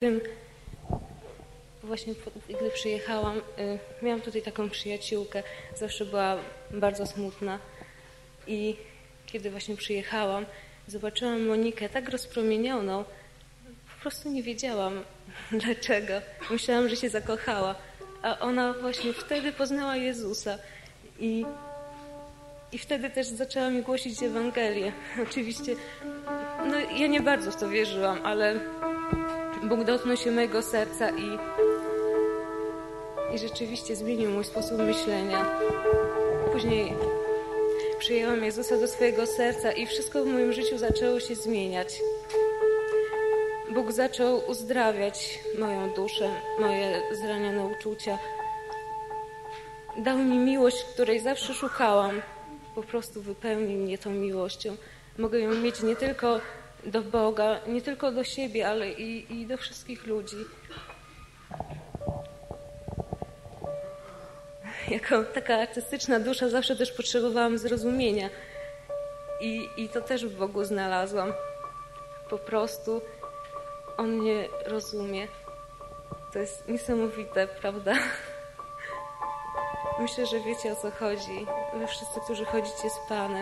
tym właśnie gdy przyjechałam, y, miałam tutaj taką przyjaciółkę, zawsze była bardzo smutna. I kiedy właśnie przyjechałam, zobaczyłam Monikę tak rozpromienioną, po prostu nie wiedziałam dlaczego. Myślałam, że się zakochała, a ona właśnie wtedy poznała Jezusa. I, i wtedy też zaczęła mi głosić Ewangelię. Oczywiście, no ja nie bardzo w to wierzyłam, ale Bóg dotknął się mojego serca i, i rzeczywiście zmienił mój sposób myślenia. Później przyjęłam Jezusa do swojego serca i wszystko w moim życiu zaczęło się zmieniać. Bóg zaczął uzdrawiać moją duszę, moje zranione uczucia. Dał mi miłość, której zawsze szukałam. Po prostu wypełnił mnie tą miłością. Mogę ją mieć nie tylko do Boga, nie tylko do siebie, ale i, i do wszystkich ludzi. Jako taka artystyczna dusza zawsze też potrzebowałam zrozumienia. I, I to też w Bogu znalazłam. Po prostu On mnie rozumie. To jest niesamowite, prawda? Myślę, że wiecie o co chodzi. Wy wszyscy, którzy chodzicie z Panem.